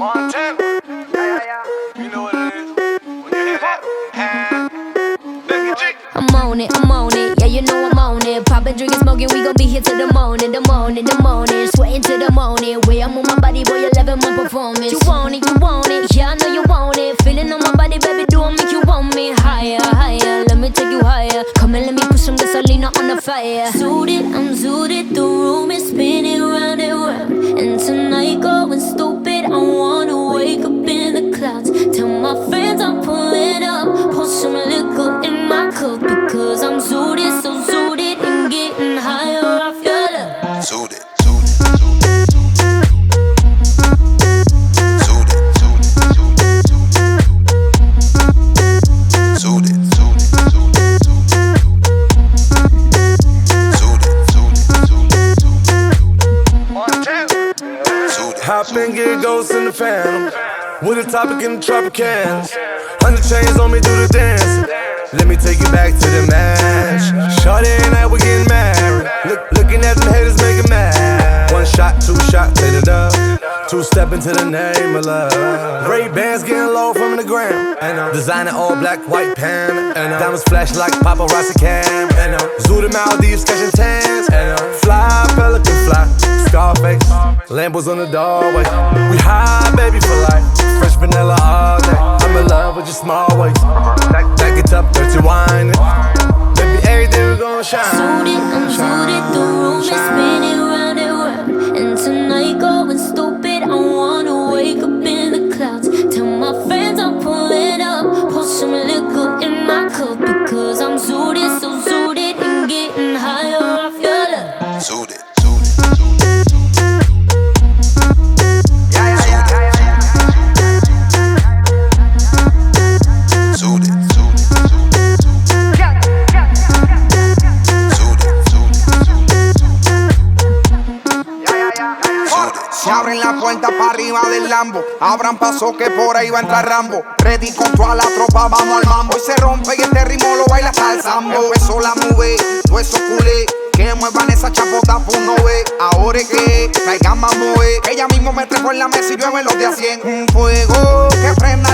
I'm on it, I'm on it, yeah, you know I'm on it. Poppin', drinkin', smoking, we gon' be here till the morning, the morning, the morning. Sweating till the morning. Way I'm on my body, boy, you loving my performance. You want it, you want it, yeah, I know you want it. Feeling on my body, baby, do I make you want me higher, higher? Let me take you higher. Come and let me put some gasolina on the fire. Suited, And get ghosts in the phantom. With a topic in the Tropicans. Hundred chains on me, do the dance. Let me take you back to the match. Shorty and I, we getting married. Look, looking at them haters, making mad. One shot, two shot, take it up. Two step into the name of love. Ray-Bans getting low from the gram. And designer all black, white pan. And diamonds flash like paparazzi cam. And the Maldives, catching tans. And uh, fly, pelican fly. Lambos on the doorway. We high, baby, for life. Fresh vanilla all day. I'm in love with your small waist. Back, back it up, dirty wine. Baby, everything we gon' shine. Zooted, I'm zooted, the room is spinning round and round. And tonight going stupid, I wanna wake up in the clouds. Tell my friends I'm pulling up, pour some liquor in my cup arriba del Lambo. Abran paso que por ahí va a entrar Rambo. Ready con toda la tropa, vamos al mambo. Y se rompe y este ritmo lo baila hasta el sambo. Empezó la move, todo eso culé. Que muevan esa chapota, pues no ve. Ahora es que traigan más mover. Que ella mismo me trepo en la mesa y llueve los de a 100. Un fuego que prenda